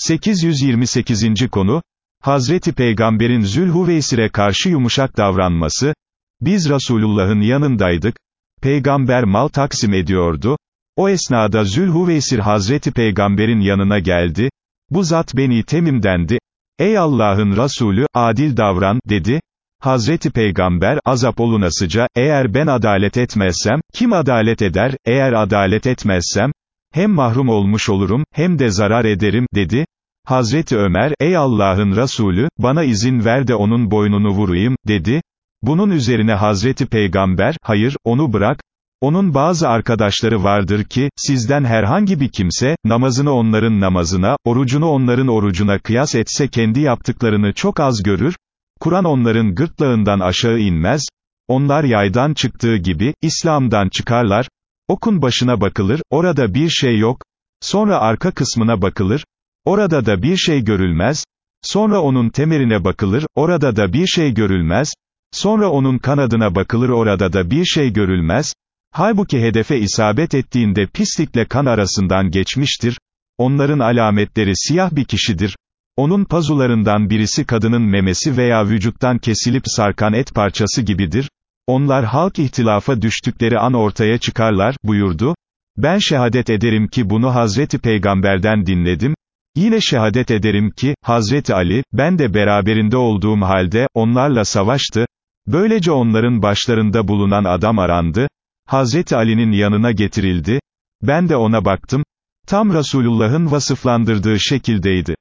828. konu, Hazreti Peygamber'in Zülhüveysir'e karşı yumuşak davranması, biz Resulullah'ın yanındaydık, Peygamber mal taksim ediyordu, o esnada Zülhüveysir Hazreti Peygamber'in yanına geldi, bu zat Beni Temim'dendi, ey Allah'ın Resulü, adil davran, dedi, Hazreti Peygamber, azap olunasıca, eğer ben adalet etmezsem, kim adalet eder, eğer adalet etmezsem, hem mahrum olmuş olurum, hem de zarar ederim, dedi. Hazreti Ömer, ey Allah'ın Resulü, bana izin ver de onun boynunu vurayım, dedi. Bunun üzerine Hazreti Peygamber, hayır, onu bırak, onun bazı arkadaşları vardır ki, sizden herhangi bir kimse, namazını onların namazına, orucunu onların orucuna kıyas etse kendi yaptıklarını çok az görür, Kur'an onların gırtlağından aşağı inmez, onlar yaydan çıktığı gibi, İslam'dan çıkarlar, okun başına bakılır, orada bir şey yok, sonra arka kısmına bakılır, orada da bir şey görülmez, sonra onun temerine bakılır, orada da bir şey görülmez, sonra onun kanadına bakılır orada da bir şey görülmez, halbuki hedefe isabet ettiğinde pislikle kan arasından geçmiştir, onların alametleri siyah bir kişidir, onun pazularından birisi kadının memesi veya vücuttan kesilip sarkan et parçası gibidir. Onlar halk ihtilafa düştükleri an ortaya çıkarlar, buyurdu. Ben şehadet ederim ki bunu Hazreti Peygamber'den dinledim. Yine şehadet ederim ki, Hazreti Ali, ben de beraberinde olduğum halde, onlarla savaştı. Böylece onların başlarında bulunan adam arandı. Hazreti Ali'nin yanına getirildi. Ben de ona baktım. Tam Resulullah'ın vasıflandırdığı şekildeydi.